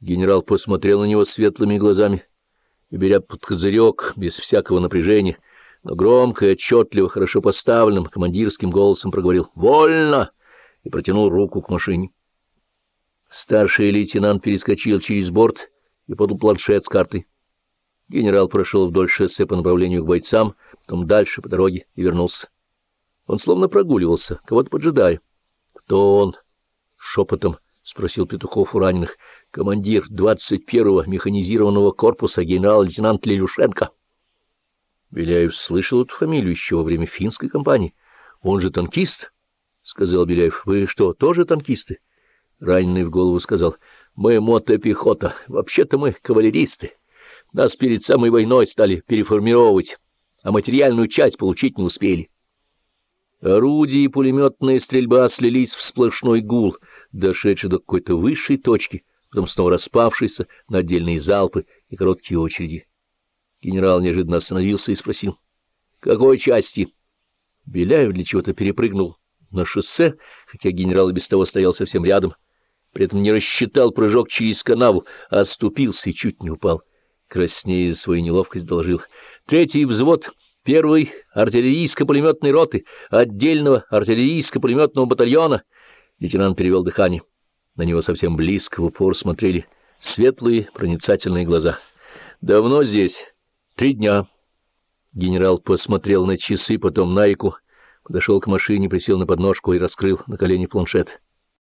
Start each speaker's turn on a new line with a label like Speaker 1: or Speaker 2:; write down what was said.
Speaker 1: Генерал посмотрел на него светлыми глазами и, беря под козырек, без всякого напряжения, но громко и отчетливо, хорошо поставленным командирским голосом проговорил «Вольно!» и протянул руку к машине. Старший лейтенант перескочил через борт и подал планшет с картой. Генерал прошел вдоль шоссе по направлению к бойцам, потом дальше по дороге и вернулся. Он словно прогуливался, кого-то поджидая. — Кто он? — шепотом спросил Петухов у раненых. — Командир 21-го механизированного корпуса генерал-лейтенант Лелюшенко. Беляев слышал эту фамилию еще во время финской кампании. — Он же танкист, — сказал Беляев. — Вы что, тоже танкисты? Раненый в голову сказал. — Мы мотопехота. Вообще-то мы кавалеристы. Нас перед самой войной стали переформировать, а материальную часть получить не успели. Орудия и пулеметная стрельба слились в сплошной гул, дошедший до какой-то высшей точки, потом снова распавшийся на отдельные залпы и короткие очереди. Генерал неожиданно остановился и спросил. — Какой части? Беляев для чего-то перепрыгнул на шоссе, хотя генерал и без того стоял совсем рядом. При этом не рассчитал прыжок через канаву, а оступился и чуть не упал. Краснея за свою неловкость доложил. — Третий взвод первой артиллерийско-пулеметной роты, отдельного артиллерийско-пулеметного батальона. Лейтенант перевел дыхание. На него совсем близко в упор смотрели светлые проницательные глаза. «Давно здесь? Три дня». Генерал посмотрел на часы, потом на Ику, подошел к машине, присел на подножку и раскрыл на колени планшет.